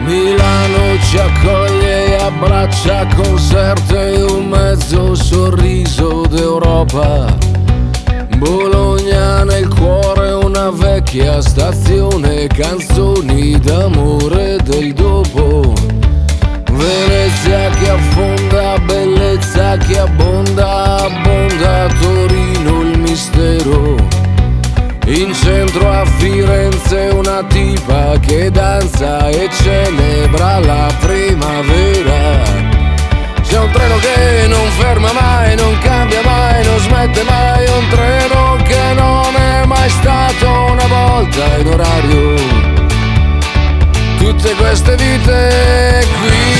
Milano ci accoglie e abbraccia con certe un mezzo sorriso d'Europa. Bologna nel cuore una vecchia stazione, canzoni d'amore del dopo. Venezia che affonda, bellezza che abbonda, abbonda Torino il mistero. In centro a Firenze tipa che danza e celebra la primavera. C'è un treno che non ferma mai, non cambia mai, non smette mai, un treno che non è mai stato una volta in orario. Tutte queste vite qui,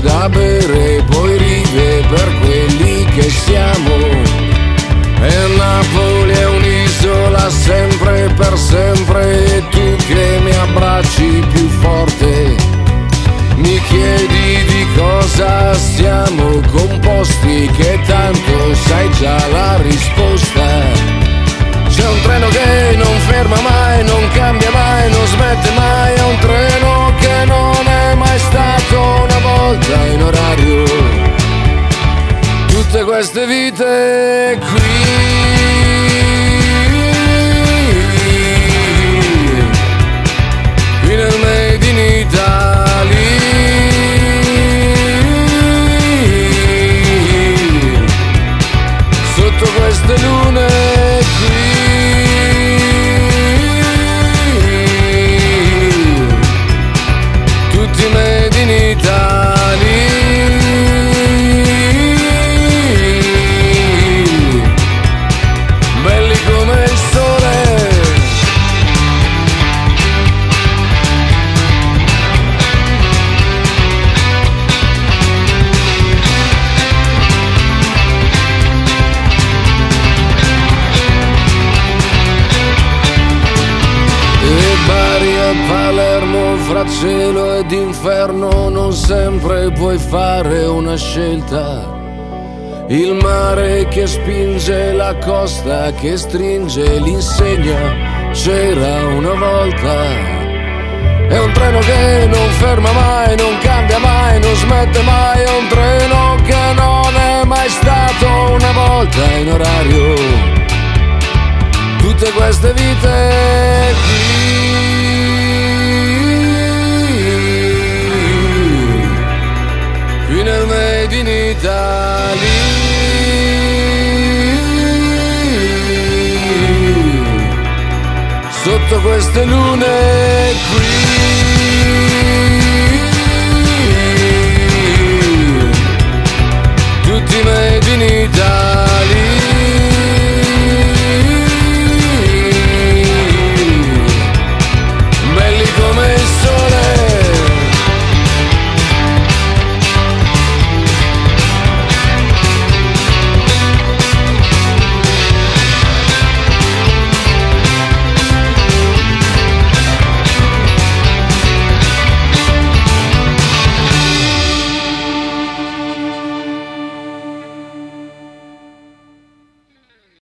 da bere, poi ride per quelli che siamo. E Napoli è un'isola sempre per sempre e tu che mi abbracci più forte. Mi chiedi di cosa siamo composti, che tanto sai già la risposta. C'è un treno che non ferma mai, non cambia mai, non smette mai, è un queste vite qui, cielo ed inferno non sempre puoi fare una scelta. Il mare che spinge la costa che stringe l'insegna c'era una volta. È un treno che non ferma mai, non cambia mai, non smette mai, è un treno che non è mai stato una volta in orario tutte queste vite Winner er made in Italy Sotto queste lune qui. Tutti made in Italy.